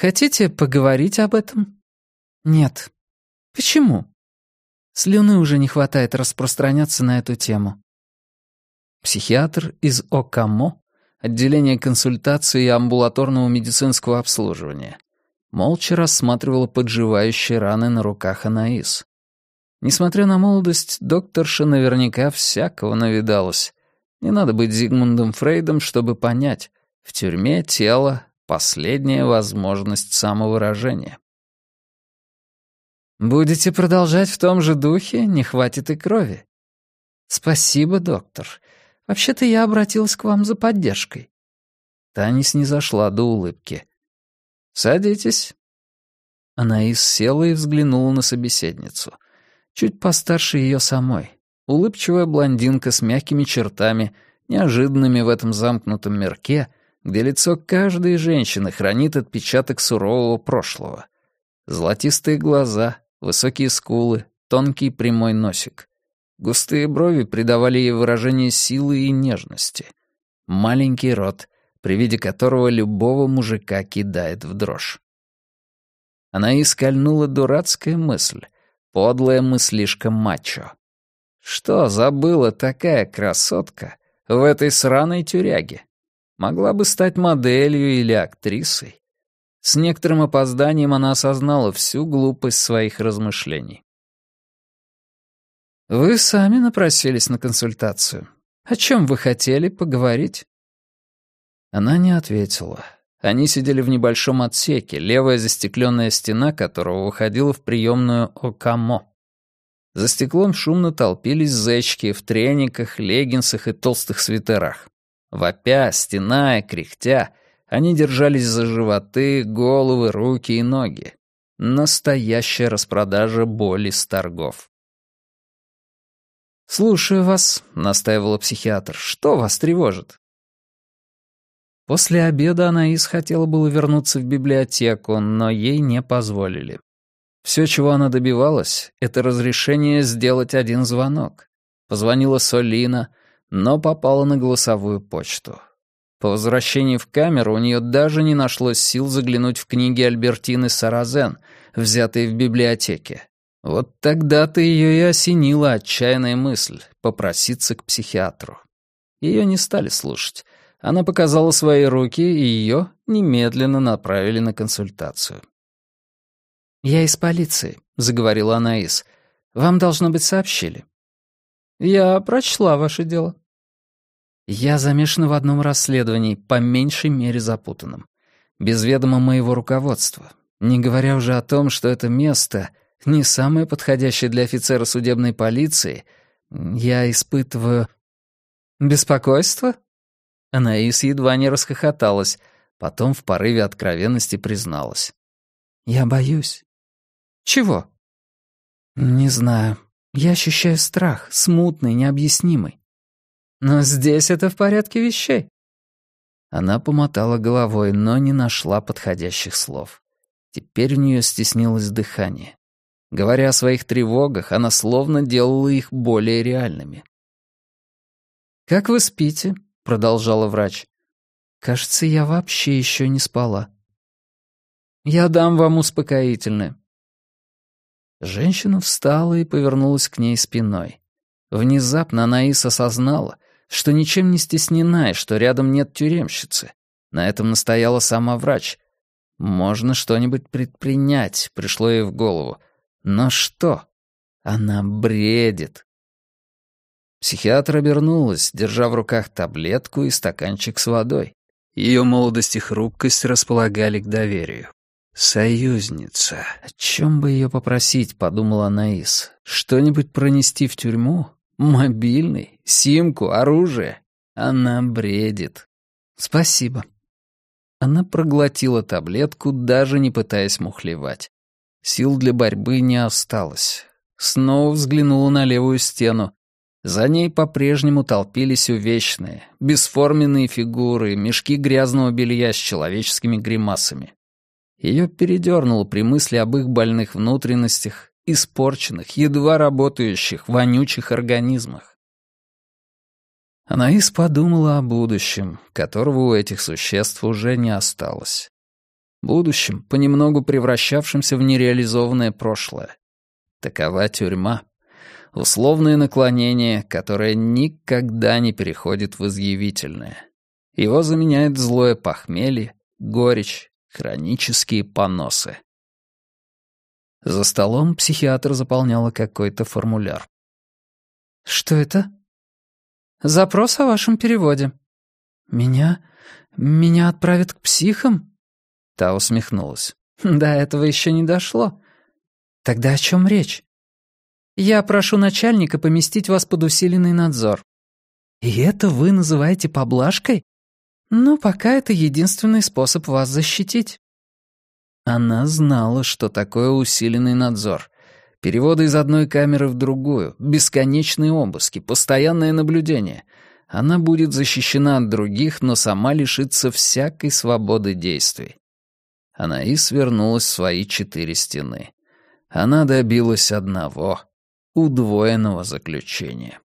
Хотите поговорить об этом? Нет. Почему? Слюны уже не хватает распространяться на эту тему. Психиатр из ОКАМО, отделение консультации и амбулаторного медицинского обслуживания, молча рассматривала подживающие раны на руках Анаис. Несмотря на молодость, докторша наверняка всякого навидалась. Не надо быть Зигмундом Фрейдом, чтобы понять, в тюрьме тело — последняя возможность самовыражения. «Будете продолжать в том же духе, не хватит и крови». «Спасибо, доктор. Вообще-то я обратилась к вам за поддержкой». Танис не зашла до улыбки. «Садитесь». Анаис села и взглянула на собеседницу. Чуть постарше ее самой. Улыбчивая блондинка с мягкими чертами, неожиданными в этом замкнутом мирке, где лицо каждой женщины хранит отпечаток сурового прошлого. Золотистые глаза, высокие скулы, тонкий прямой носик. Густые брови придавали ей выражение силы и нежности. Маленький рот, при виде которого любого мужика кидает в дрожь. Она искольнула дурацкая мысль, подлая мыслишка мачо. Что забыла такая красотка в этой сраной тюряге? Могла бы стать моделью или актрисой. С некоторым опозданием она осознала всю глупость своих размышлений. «Вы сами напросились на консультацию. О чем вы хотели поговорить?» Она не ответила. Они сидели в небольшом отсеке, левая застекленная стена которого выходила в приемную Окамо. За стеклом шумно толпились зечки в трениках, леггинсах и толстых свитерах. Вопя, стеная, кряхтя, они держались за животы, головы, руки и ноги. Настоящая распродажа боли с торгов. «Слушаю вас», — настаивала психиатр. «Что вас тревожит?» После обеда Анаис хотела было вернуться в библиотеку, но ей не позволили. Все, чего она добивалась, это разрешение сделать один звонок. Позвонила Солина, но попала на голосовую почту. По возвращении в камеру у нее даже не нашлось сил заглянуть в книги Альбертины Саразен, взятые в библиотеке. Вот тогда-то ее и осенила отчаянная мысль — попроситься к психиатру. Ее не стали слушать. Она показала свои руки, и ее немедленно направили на консультацию. «Я из полиции», — заговорила Анаис. «Вам, должно быть, сообщили». «Я прочла ваше дело». «Я замешана в одном расследовании, по меньшей мере запутанном. Без ведома моего руководства. Не говоря уже о том, что это место не самое подходящее для офицера судебной полиции, я испытываю...» «Беспокойство?» Анаис едва не расхохоталась, потом в порыве откровенности призналась. «Я боюсь. Чего? Не знаю. Я ощущаю страх, смутный, необъяснимый. Но здесь это в порядке вещей. Она помотала головой, но не нашла подходящих слов. Теперь у нее стеснилось дыхание. Говоря о своих тревогах, она словно делала их более реальными. «Как вы спите?» — продолжала врач. «Кажется, я вообще еще не спала». «Я дам вам успокоительное. Женщина встала и повернулась к ней спиной. Внезапно Анаис осознала, что ничем не стеснена и что рядом нет тюремщицы. На этом настояла сама врач. Можно что-нибудь предпринять, пришло ей в голову. Но что? Она бредит. Психиатр обернулась, держа в руках таблетку и стаканчик с водой. Ее молодость и хрупкость располагали к доверию. «Союзница. О чем бы ее попросить?» — подумала Анаис. «Что-нибудь пронести в тюрьму? Мобильный? Симку? Оружие?» Она бредит. «Спасибо». Она проглотила таблетку, даже не пытаясь мухлевать. Сил для борьбы не осталось. Снова взглянула на левую стену. За ней по-прежнему толпились увечные, бесформенные фигуры, мешки грязного белья с человеческими гримасами. Ее передернуло при мысли об их больных внутренностях, испорченных, едва работающих, вонючих организмах. Анаис подумала о будущем, которого у этих существ уже не осталось. будущем, понемногу превращавшимся в нереализованное прошлое. Такова тюрьма. Условное наклонение, которое никогда не переходит в изъявительное. Его заменяет злое похмелье, горечь, хронические поносы. За столом психиатр заполняла какой-то формуляр. «Что это?» «Запрос о вашем переводе». «Меня? Меня отправят к психам?» Та усмехнулась. «До этого еще не дошло. Тогда о чем речь?» «Я прошу начальника поместить вас под усиленный надзор». «И это вы называете поблажкой?» «Ну, пока это единственный способ вас защитить». Она знала, что такое усиленный надзор. Переводы из одной камеры в другую, бесконечные обыски, постоянное наблюдение. Она будет защищена от других, но сама лишится всякой свободы действий. Анаис вернулась в свои четыре стены. Она добилась одного — удвоенного заключения.